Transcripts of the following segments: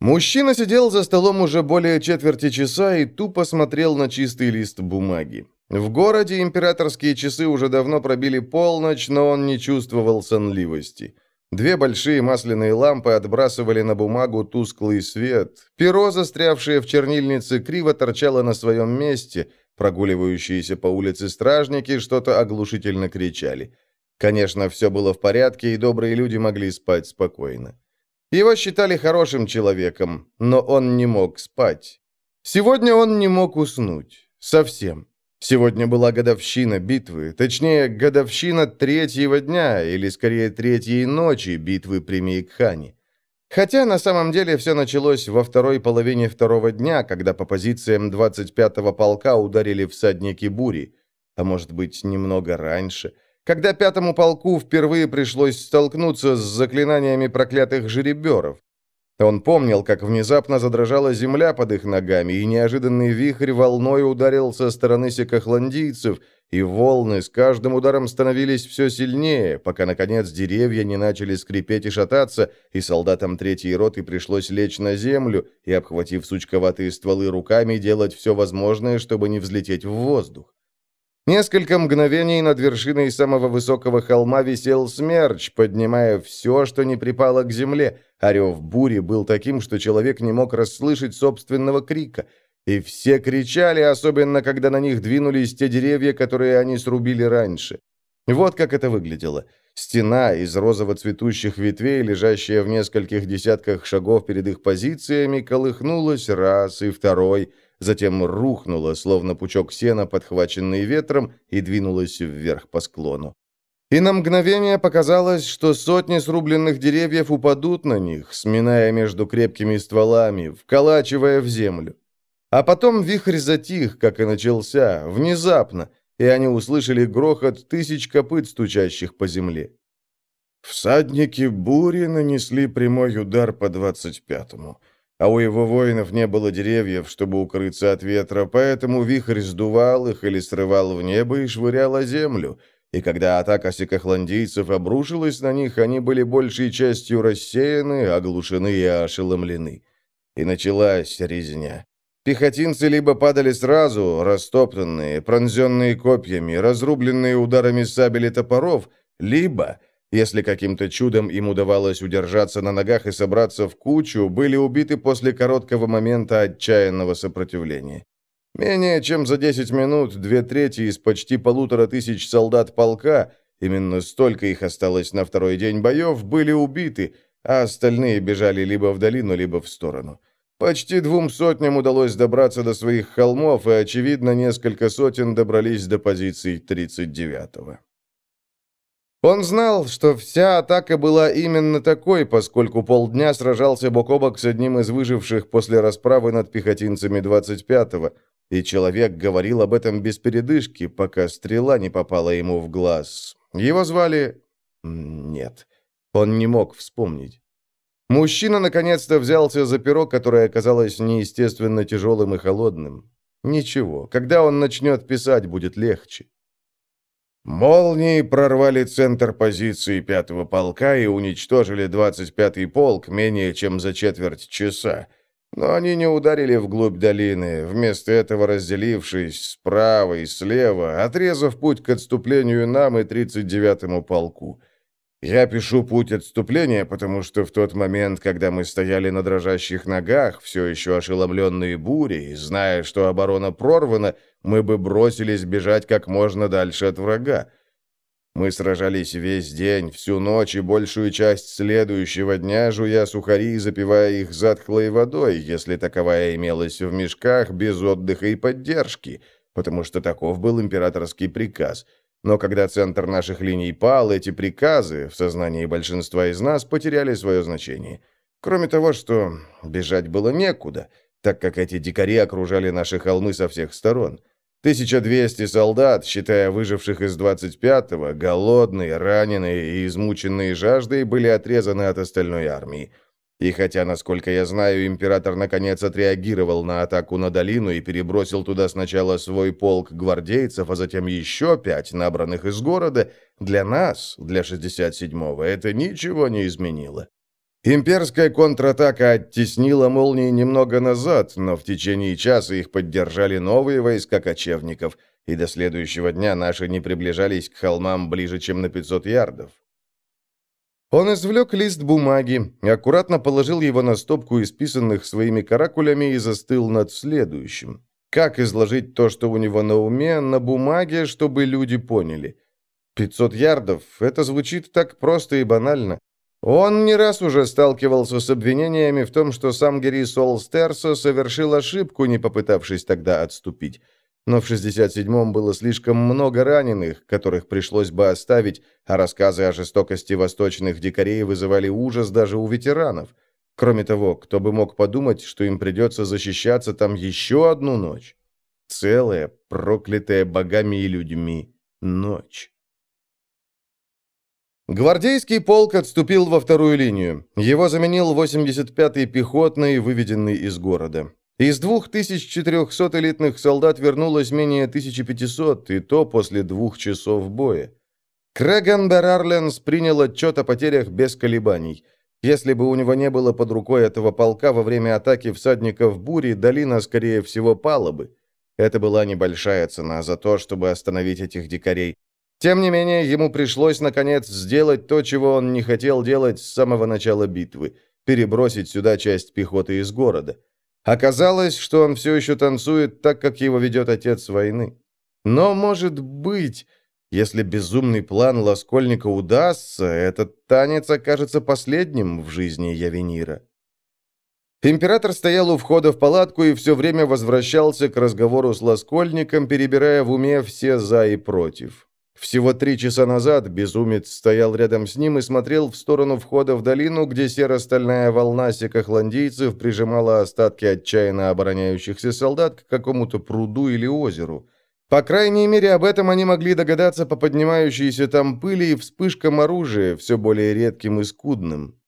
Мужчина сидел за столом уже более четверти часа и тупо смотрел на чистый лист бумаги. В городе императорские часы уже давно пробили полночь, но он не чувствовал сонливости. Две большие масляные лампы отбрасывали на бумагу тусклый свет. Перо, застрявшее в чернильнице, криво торчало на своем месте. Прогуливающиеся по улице стражники что-то оглушительно кричали. Конечно, все было в порядке, и добрые люди могли спать спокойно. Его считали хорошим человеком, но он не мог спать. Сегодня он не мог уснуть. Совсем. Сегодня была годовщина битвы, точнее, годовщина третьего дня, или скорее третьей ночи битвы при Мейкхане. Хотя на самом деле все началось во второй половине второго дня, когда по позициям 25-го полка ударили всадники бури, а может быть, немного раньше – когда пятому полку впервые пришлось столкнуться с заклинаниями проклятых жереберов. Он помнил, как внезапно задрожала земля под их ногами, и неожиданный вихрь волной ударил со стороны секохландийцев, и волны с каждым ударом становились все сильнее, пока, наконец, деревья не начали скрипеть и шататься, и солдатам третьей роты пришлось лечь на землю и, обхватив сучковатые стволы руками, делать все возможное, чтобы не взлететь в воздух. Несколько мгновений над вершиной самого высокого холма висел смерч, поднимая все, что не припало к земле, а рев бури был таким, что человек не мог расслышать собственного крика. И все кричали, особенно когда на них двинулись те деревья, которые они срубили раньше. Вот как это выглядело. Стена из розово-цветущих ветвей, лежащая в нескольких десятках шагов перед их позициями, колыхнулась раз и второй, затем рухнула, словно пучок сена, подхваченный ветром, и двинулась вверх по склону. И на мгновение показалось, что сотни срубленных деревьев упадут на них, сминая между крепкими стволами, вколачивая в землю. А потом вихрь затих, как и начался, внезапно, и они услышали грохот тысяч копыт, стучащих по земле. Всадники бури нанесли прямой удар по двадцать пятому а у его воинов не было деревьев, чтобы укрыться от ветра, поэтому вихрь сдувал их или срывал в небо и швырял о землю. И когда атака секохландийцев обрушилась на них, они были большей частью рассеяны, оглушены и ошеломлены. И началась резня. Пехотинцы либо падали сразу, растоптанные, пронзенные копьями, разрубленные ударами сабель и топоров, либо если каким-то чудом им удавалось удержаться на ногах и собраться в кучу, были убиты после короткого момента отчаянного сопротивления. Менее чем за 10 минут две трети из почти полутора тысяч солдат полка, именно столько их осталось на второй день боев, были убиты, а остальные бежали либо в долину, либо в сторону. Почти двум сотням удалось добраться до своих холмов, и, очевидно, несколько сотен добрались до позиций 39-го. Он знал, что вся атака была именно такой, поскольку полдня сражался бок о бок с одним из выживших после расправы над пехотинцами 25-го, и человек говорил об этом без передышки, пока стрела не попала ему в глаз. Его звали... Нет, он не мог вспомнить. Мужчина наконец-то взялся за перо, которое оказалось неестественно тяжелым и холодным. Ничего, когда он начнет писать, будет легче. Молнии прорвали центр позиции пятого полка и уничтожили 25-й полк менее чем за четверть часа. Но они не ударили вглубь долины, вместо этого разделившись справа и слева, отрезав путь к отступлению нам и 39-му полку. Я пишу путь отступления, потому что в тот момент, когда мы стояли на дрожащих ногах, все еще ошеломленные бурей, зная, что оборона прорвана, мы бы бросились бежать как можно дальше от врага. Мы сражались весь день, всю ночь и большую часть следующего дня, жуя сухари и запивая их затхлой водой, если таковая имелась в мешках, без отдыха и поддержки, потому что таков был императорский приказ — но когда центр наших линий пал, эти приказы в сознании большинства из нас потеряли свое значение. Кроме того, что бежать было некуда, так как эти дикари окружали наши холмы со всех сторон. 1200 солдат, считая выживших из 25-го, голодные, раненые и измученные жаждой, были отрезаны от остальной армии. И хотя, насколько я знаю, император наконец отреагировал на атаку на долину и перебросил туда сначала свой полк гвардейцев, а затем еще пять, набранных из города, для нас, для 67-го, это ничего не изменило. Имперская контратака оттеснила молнии немного назад, но в течение часа их поддержали новые войска кочевников, и до следующего дня наши не приближались к холмам ближе, чем на 500 ярдов. Он извлек лист бумаги, аккуратно положил его на стопку исписанных своими каракулями и застыл над следующим. Как изложить то, что у него на уме, на бумаге, чтобы люди поняли? 500 ярдов — это звучит так просто и банально. Он не раз уже сталкивался с обвинениями в том, что сам Гери Солстерсо совершил ошибку, не попытавшись тогда отступить. Но в 67-м было слишком много раненых, которых пришлось бы оставить, а рассказы о жестокости восточных дикарей вызывали ужас даже у ветеранов. Кроме того, кто бы мог подумать, что им придется защищаться там еще одну ночь? Целая, проклятая богами и людьми, ночь. Гвардейский полк отступил во вторую линию. Его заменил 85-й пехотный, выведенный из города. Из 2400 элитных солдат вернулось менее 1500, и то после двух часов боя. Крэган Берарленс принял отчет о потерях без колебаний. Если бы у него не было под рукой этого полка во время атаки всадников бури, долина, скорее всего, пала бы. Это была небольшая цена за то, чтобы остановить этих дикарей. Тем не менее, ему пришлось, наконец, сделать то, чего он не хотел делать с самого начала битвы – перебросить сюда часть пехоты из города. Оказалось, что он все еще танцует так, как его ведет отец войны. Но, может быть, если безумный план Ласкольника удастся, этот танец окажется последним в жизни Явенира. Император стоял у входа в палатку и все время возвращался к разговору с Ласкольником, перебирая в уме все «за» и «против». Всего три часа назад безумец стоял рядом с ним и смотрел в сторону входа в долину, где серо-стальная волна секохландийцев прижимала остатки отчаянно обороняющихся солдат к какому-то пруду или озеру. По крайней мере, об этом они могли догадаться по поднимающейся там пыли и вспышкам оружия, все более редким и скудным.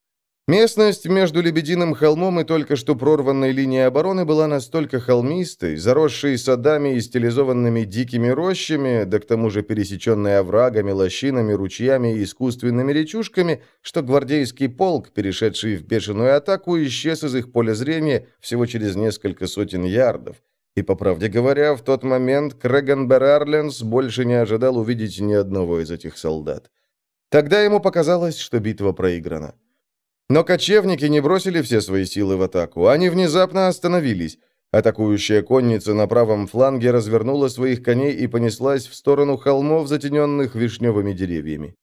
Местность между Лебединым холмом и только что прорванной линией обороны была настолько холмистой, заросшей садами и стилизованными дикими рощами, да к тому же пересеченной оврагами, лощинами, ручьями и искусственными речушками, что гвардейский полк, перешедший в бешеную атаку, исчез из их поля зрения всего через несколько сотен ярдов. И, по правде говоря, в тот момент Крэган Берарленс больше не ожидал увидеть ни одного из этих солдат. Тогда ему показалось, что битва проиграна. Но кочевники не бросили все свои силы в атаку. Они внезапно остановились. Атакующая конница на правом фланге развернула своих коней и понеслась в сторону холмов, затененных вишневыми деревьями.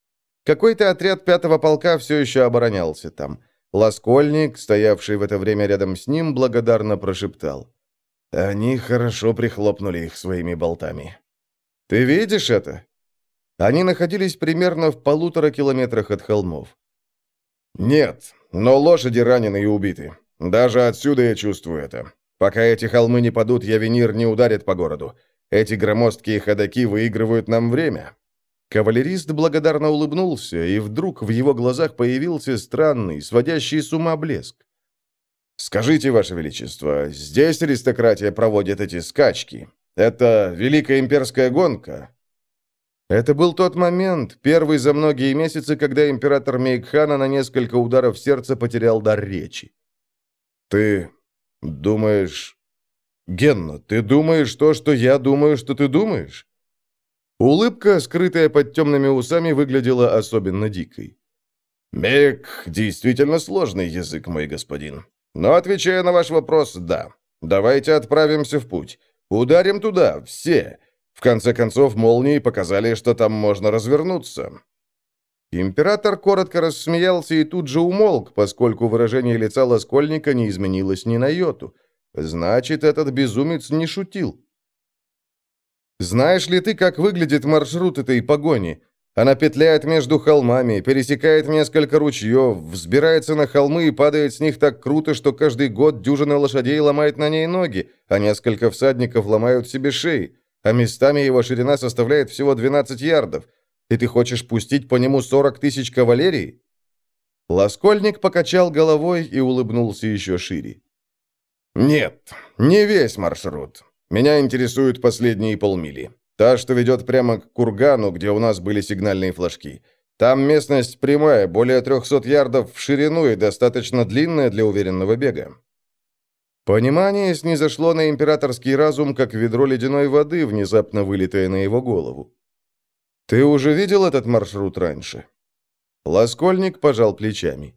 Какой-то отряд пятого полка все еще оборонялся там. Ласкольник, стоявший в это время рядом с ним, благодарно прошептал. «Они хорошо прихлопнули их своими болтами». «Ты видишь это?» Они находились примерно в полутора километрах от холмов. «Нет, но лошади ранены и убиты. Даже отсюда я чувствую это. Пока эти холмы не падут, Явенир не ударит по городу. Эти громоздкие ходаки выигрывают нам время». Кавалерист благодарно улыбнулся, и вдруг в его глазах появился странный, сводящий с ума блеск. «Скажите, Ваше Величество, здесь аристократия проводит эти скачки. Это Великая Имперская гонка?» Это был тот момент, первый за многие месяцы, когда император Мейкхана на несколько ударов сердца потерял дар речи. «Ты думаешь...» «Генна, ты думаешь то, что я думаю, что ты думаешь?» Улыбка, скрытая под темными усами, выглядела особенно дикой. «Мек действительно сложный язык, мой господин. Но, отвечая на ваш вопрос, да. Давайте отправимся в путь. Ударим туда, все. В конце концов, молнии показали, что там можно развернуться. Император коротко рассмеялся и тут же умолк, поскольку выражение лица Ласкольника не изменилось ни на йоту. Значит, этот безумец не шутил. Знаешь ли ты, как выглядит маршрут этой погони? Она петляет между холмами, пересекает несколько ручьев, взбирается на холмы и падает с них так круто, что каждый год дюжина лошадей ломает на ней ноги, а несколько всадников ломают себе шеи а местами его ширина составляет всего 12 ярдов, и ты хочешь пустить по нему 40 тысяч кавалерий?» Ласкольник покачал головой и улыбнулся еще шире. «Нет, не весь маршрут. Меня интересуют последние полмили. Та, что ведет прямо к кургану, где у нас были сигнальные флажки. Там местность прямая, более 300 ярдов в ширину и достаточно длинная для уверенного бега. Понимание снизошло на императорский разум, как ведро ледяной воды, внезапно вылитое на его голову. «Ты уже видел этот маршрут раньше?» Лоскольник пожал плечами.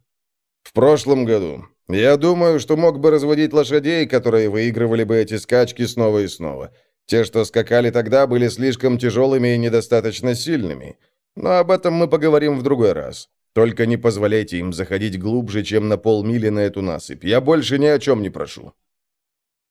«В прошлом году. Я думаю, что мог бы разводить лошадей, которые выигрывали бы эти скачки снова и снова. Те, что скакали тогда, были слишком тяжелыми и недостаточно сильными. Но об этом мы поговорим в другой раз. Только не позволяйте им заходить глубже, чем на полмили на эту насыпь. Я больше ни о чем не прошу».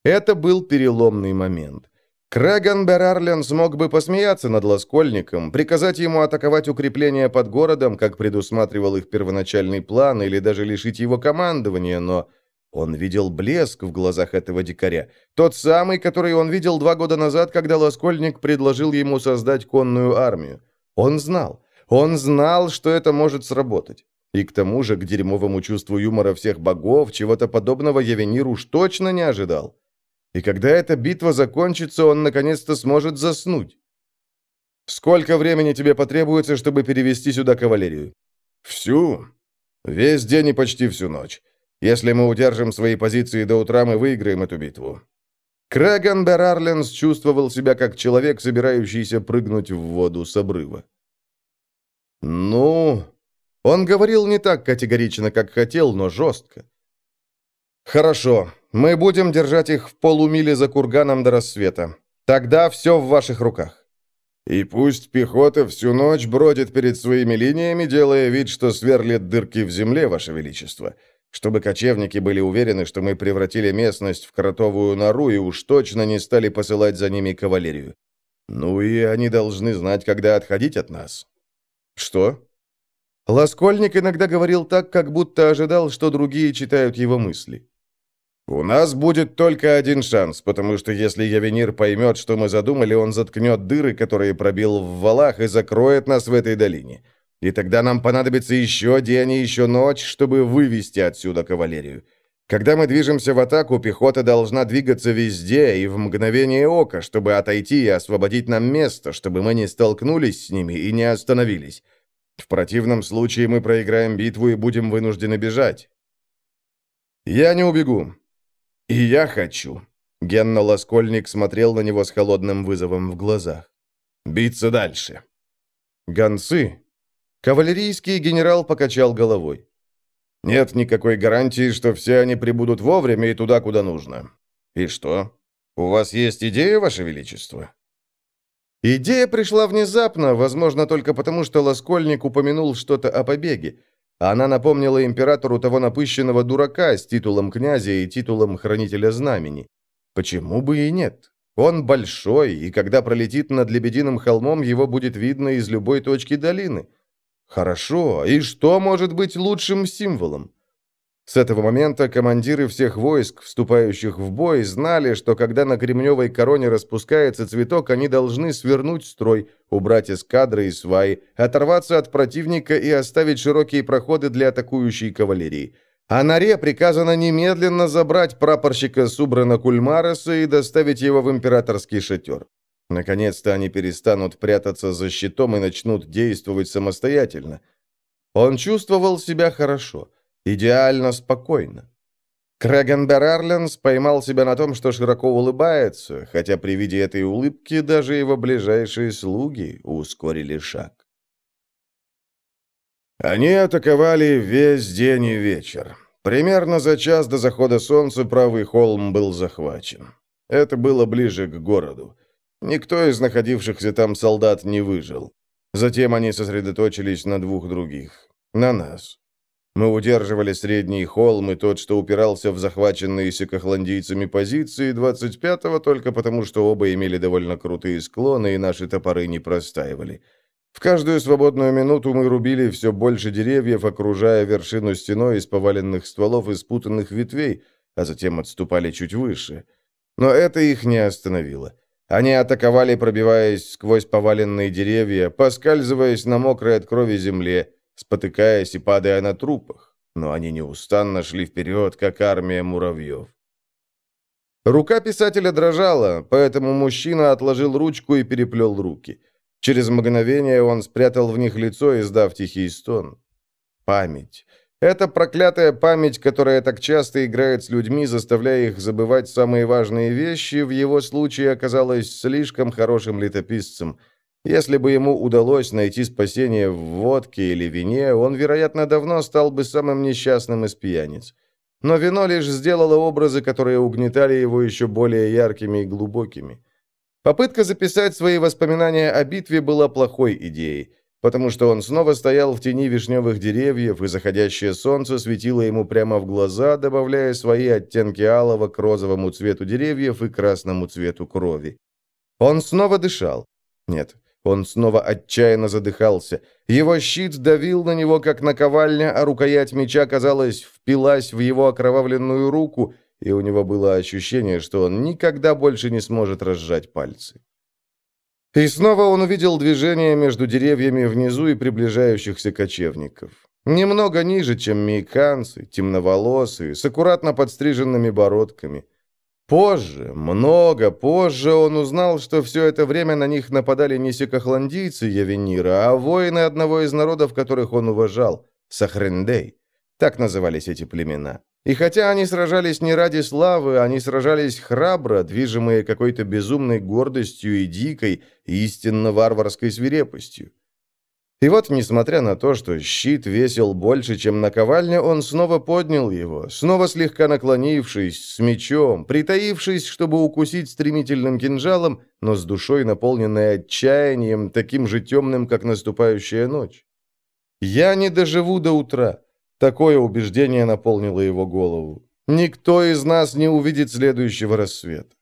Это был переломный момент. Крэган Берарлен смог бы посмеяться над Лоскольником, приказать ему атаковать укрепления под городом, как предусматривал их первоначальный план, или даже лишить его командования, но он видел блеск в глазах этого дикаря. Тот самый, который он видел два года назад, когда Лоскольник предложил ему создать конную армию. Он знал. Он знал, что это может сработать. И к тому же, к дерьмовому чувству юмора всех богов, чего-то подобного Явенир уж точно не ожидал. И когда эта битва закончится, он наконец-то сможет заснуть. Сколько времени тебе потребуется, чтобы перевести сюда кавалерию? Всю. Весь день и почти всю ночь. Если мы удержим свои позиции до утра, мы выиграем эту битву. Крэган Берарленс чувствовал себя как человек, собирающийся прыгнуть в воду с обрыва. «Ну...» Он говорил не так категорично, как хотел, но жестко. «Хорошо. Мы будем держать их в полумиле за курганом до рассвета. Тогда все в ваших руках. И пусть пехота всю ночь бродит перед своими линиями, делая вид, что сверлит дырки в земле, ваше величество, чтобы кочевники были уверены, что мы превратили местность в кротовую нору и уж точно не стали посылать за ними кавалерию. Ну и они должны знать, когда отходить от нас. Что? Лоскольник иногда говорил так, как будто ожидал, что другие читают его мысли. «У нас будет только один шанс, потому что если Явенир поймет, что мы задумали, он заткнет дыры, которые пробил в валах, и закроет нас в этой долине. И тогда нам понадобится еще день и еще ночь, чтобы вывести отсюда кавалерию. Когда мы движемся в атаку, пехота должна двигаться везде и в мгновение ока, чтобы отойти и освободить нам место, чтобы мы не столкнулись с ними и не остановились. В противном случае мы проиграем битву и будем вынуждены бежать. Я не убегу. «И я хочу». Генна Лоскольник смотрел на него с холодным вызовом в глазах. «Биться дальше». «Гонцы?» Кавалерийский генерал покачал головой. «Нет никакой гарантии, что все они прибудут вовремя и туда, куда нужно. И что? У вас есть идея, Ваше Величество?» Идея пришла внезапно, возможно, только потому, что Лоскольник упомянул что-то о побеге. Она напомнила императору того напыщенного дурака с титулом князя и титулом хранителя знамени. Почему бы и нет? Он большой, и когда пролетит над Лебединым холмом, его будет видно из любой точки долины. Хорошо, и что может быть лучшим символом? С этого момента командиры всех войск, вступающих в бой, знали, что когда на кремневой короне распускается цветок, они должны свернуть строй, убрать эскадры и сваи, оторваться от противника и оставить широкие проходы для атакующей кавалерии. А Наре приказано немедленно забрать прапорщика Субрана Кульмареса и доставить его в императорский шатер. Наконец-то они перестанут прятаться за щитом и начнут действовать самостоятельно. Он чувствовал себя хорошо – идеально спокойно. Крэгенбер Арленс поймал себя на том, что широко улыбается, хотя при виде этой улыбки даже его ближайшие слуги ускорили шаг. Они атаковали весь день и вечер. Примерно за час до захода солнца правый холм был захвачен. Это было ближе к городу. Никто из находившихся там солдат не выжил. Затем они сосредоточились на двух других. На нас. Мы удерживали средний холм и тот, что упирался в захваченные сикохландийцами позиции 25-го, только потому, что оба имели довольно крутые склоны, и наши топоры не простаивали. В каждую свободную минуту мы рубили все больше деревьев, окружая вершину стеной из поваленных стволов и спутанных ветвей, а затем отступали чуть выше. Но это их не остановило. Они атаковали, пробиваясь сквозь поваленные деревья, поскальзываясь на мокрой от крови земле, спотыкаясь и падая на трупах, но они неустанно шли вперед, как армия муравьев. Рука писателя дрожала, поэтому мужчина отложил ручку и переплел руки. Через мгновение он спрятал в них лицо, издав тихий стон. Память. Это проклятая память, которая так часто играет с людьми, заставляя их забывать самые важные вещи, в его случае оказалась слишком хорошим летописцем. Если бы ему удалось найти спасение в водке или вине, он, вероятно, давно стал бы самым несчастным из пьяниц. Но вино лишь сделало образы, которые угнетали его еще более яркими и глубокими. Попытка записать свои воспоминания о битве была плохой идеей потому что он снова стоял в тени вишневых деревьев, и заходящее солнце светило ему прямо в глаза, добавляя свои оттенки алого к розовому цвету деревьев и красному цвету крови. Он снова дышал. Нет, он снова отчаянно задыхался. Его щит давил на него, как наковальня, а рукоять меча, казалось, впилась в его окровавленную руку, и у него было ощущение, что он никогда больше не сможет разжать пальцы. И снова он увидел движение между деревьями внизу и приближающихся кочевников. Немного ниже, чем мейканцы, темноволосые, с аккуратно подстриженными бородками. Позже, много позже, он узнал, что все это время на них нападали не секохландийцы Явенира, а воины одного из народов, которых он уважал – Сахрендей. Так назывались эти племена. И хотя они сражались не ради славы, они сражались храбро, движимые какой-то безумной гордостью и дикой, истинно варварской свирепостью. И вот, несмотря на то, что щит весил больше, чем наковальня, он снова поднял его, снова слегка наклонившись, с мечом, притаившись, чтобы укусить стремительным кинжалом, но с душой, наполненной отчаянием, таким же темным, как наступающая ночь. «Я не доживу до утра. Такое убеждение наполнило его голову. Никто из нас не увидит следующего рассвета.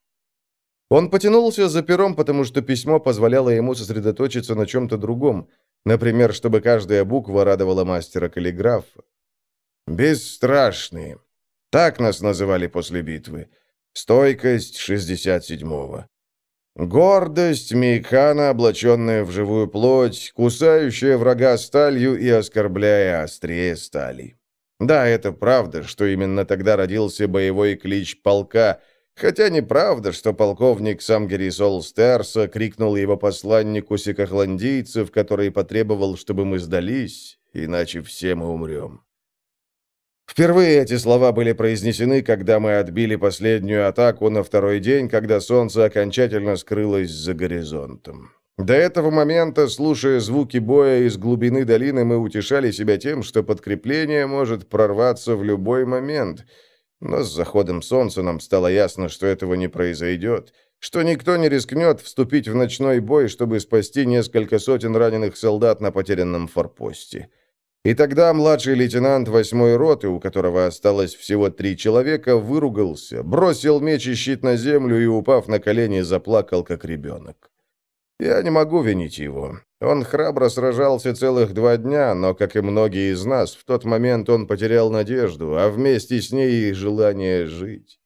Он потянулся за пером, потому что письмо позволяло ему сосредоточиться на чем-то другом, например, чтобы каждая буква радовала мастера каллиграфа. «Бесстрашные». Так нас называли после битвы. Стойкость 67-го. Гордость Мейхана, облаченная в живую плоть, кусающая врага сталью и оскорбляя острее стали. Да, это правда, что именно тогда родился боевой клич полка, хотя неправда, что полковник Самгерисол Стерса крикнул его посланнику секохландийцев, который потребовал, чтобы мы сдались, иначе все мы умрем. Впервые эти слова были произнесены, когда мы отбили последнюю атаку на второй день, когда солнце окончательно скрылось за горизонтом. До этого момента, слушая звуки боя из глубины долины, мы утешали себя тем, что подкрепление может прорваться в любой момент. Но с заходом солнца нам стало ясно, что этого не произойдет, что никто не рискнет вступить в ночной бой, чтобы спасти несколько сотен раненых солдат на потерянном форпосте. И тогда младший лейтенант восьмой роты, у которого осталось всего три человека, выругался, бросил меч и щит на землю и, упав на колени, заплакал, как ребенок. Я не могу винить его. Он храбро сражался целых два дня, но, как и многие из нас, в тот момент он потерял надежду, а вместе с ней и желание жить.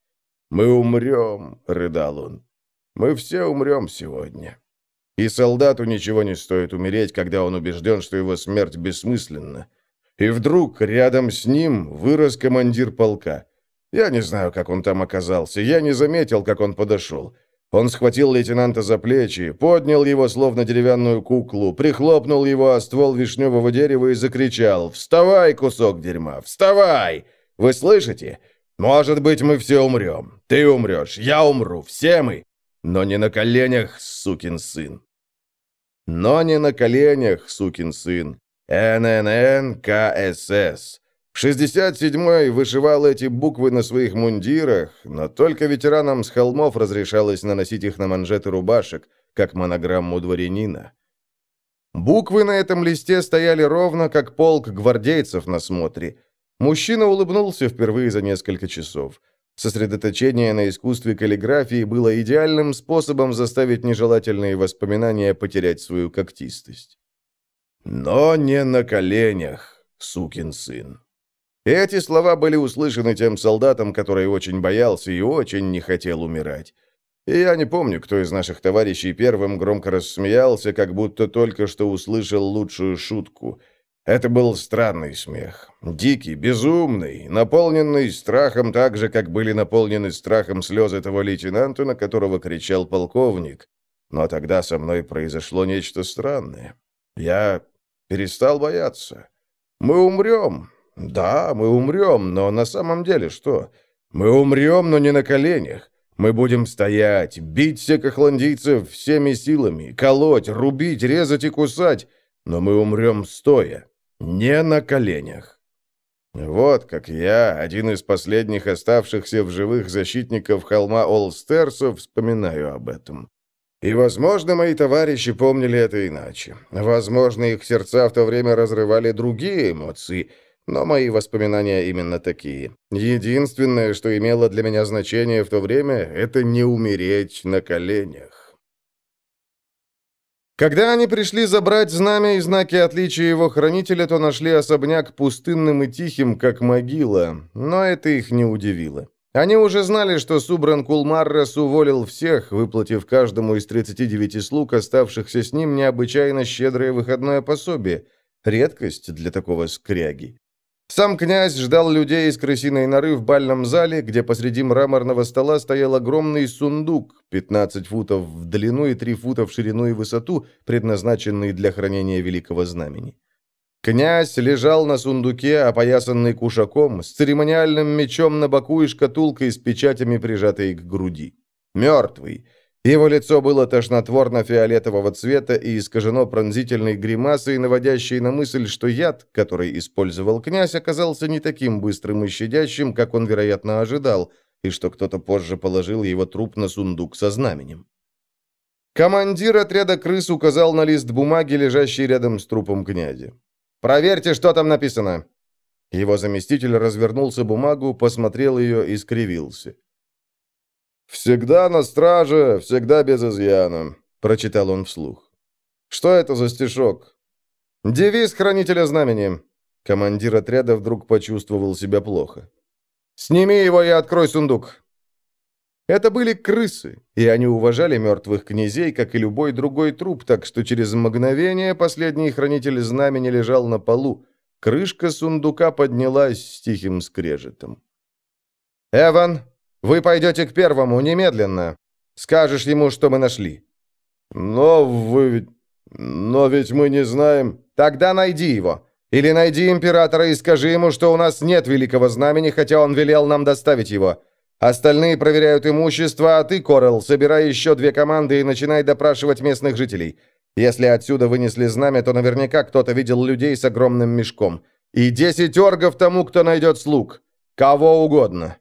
«Мы умрем», — рыдал он. «Мы все умрем сегодня». И солдату ничего не стоит умереть, когда он убежден, что его смерть бессмысленна. И вдруг рядом с ним вырос командир полка. Я не знаю, как он там оказался, я не заметил, как он подошел. Он схватил лейтенанта за плечи, поднял его, словно деревянную куклу, прихлопнул его о ствол вишневого дерева и закричал «Вставай, кусок дерьма, вставай! Вы слышите? Может быть, мы все умрем. Ты умрешь, я умру, все мы. Но не на коленях, сукин сын. Но не на коленях, сукин сын. НННКСС. 67-й вышивал эти буквы на своих мундирах, но только ветеранам с холмов разрешалось наносить их на манжеты рубашек, как монограмму дворянина. Буквы на этом листе стояли ровно, как полк гвардейцев на смотре. Мужчина улыбнулся впервые за несколько часов. Сосредоточение на искусстве каллиграфии было идеальным способом заставить нежелательные воспоминания потерять свою когтистость. «Но не на коленях, сукин сын». Эти слова были услышаны тем солдатом, который очень боялся и очень не хотел умирать. И я не помню, кто из наших товарищей первым громко рассмеялся, как будто только что услышал лучшую шутку – это был странный смех. Дикий, безумный, наполненный страхом так же, как были наполнены страхом слезы того лейтенанта, на которого кричал полковник. Но тогда со мной произошло нечто странное. Я перестал бояться. Мы умрем. Да, мы умрем, но на самом деле что? Мы умрем, но не на коленях. Мы будем стоять, бить всех охландийцев всеми силами, колоть, рубить, резать и кусать, но мы умрем стоя, не на коленях. Вот как я, один из последних оставшихся в живых защитников холма Олстерсов, вспоминаю об этом. И, возможно, мои товарищи помнили это иначе. Возможно, их сердца в то время разрывали другие эмоции, но мои воспоминания именно такие. Единственное, что имело для меня значение в то время, это не умереть на коленях. Когда они пришли забрать знамя и знаки отличия его хранителя, то нашли особняк пустынным и тихим, как могила, но это их не удивило. Они уже знали, что Субран Кулмаррес уволил всех, выплатив каждому из 39 слуг, оставшихся с ним, необычайно щедрое выходное пособие. Редкость для такого скряги. Сам князь ждал людей из крысиной норы в бальном зале, где посреди мраморного стола стоял огромный сундук, 15 футов в длину и 3 фута в ширину и высоту, предназначенный для хранения великого знамени. Князь лежал на сундуке, опоясанный кушаком, с церемониальным мечом на боку и шкатулкой с печатями, прижатой к груди. Мертвый. Его лицо было тошнотворно-фиолетового цвета и искажено пронзительной гримасой, наводящей на мысль, что яд, который использовал князь, оказался не таким быстрым и щадящим, как он, вероятно, ожидал, и что кто-то позже положил его труп на сундук со знаменем. Командир отряда крыс указал на лист бумаги, лежащий рядом с трупом князя. «Проверьте, что там написано!» Его заместитель развернулся бумагу, посмотрел ее и скривился. «Всегда на страже, всегда без изъяна», — прочитал он вслух. «Что это за стишок?» «Девиз хранителя знамени». Командир отряда вдруг почувствовал себя плохо. «Сними его и открой сундук». Это были крысы, и они уважали мертвых князей, как и любой другой труп, так что через мгновение последний хранитель знамени лежал на полу. Крышка сундука поднялась с тихим скрежетом. «Эван, вы пойдете к первому, немедленно. Скажешь ему, что мы нашли». «Но вы. Но ведь мы не знаем...» «Тогда найди его. Или найди императора и скажи ему, что у нас нет великого знамени, хотя он велел нам доставить его. Остальные проверяют имущество, а ты, Корел, собирай еще две команды и начинай допрашивать местных жителей. Если отсюда вынесли знамя, то наверняка кто-то видел людей с огромным мешком. И десять оргов тому, кто найдет слуг. Кого угодно».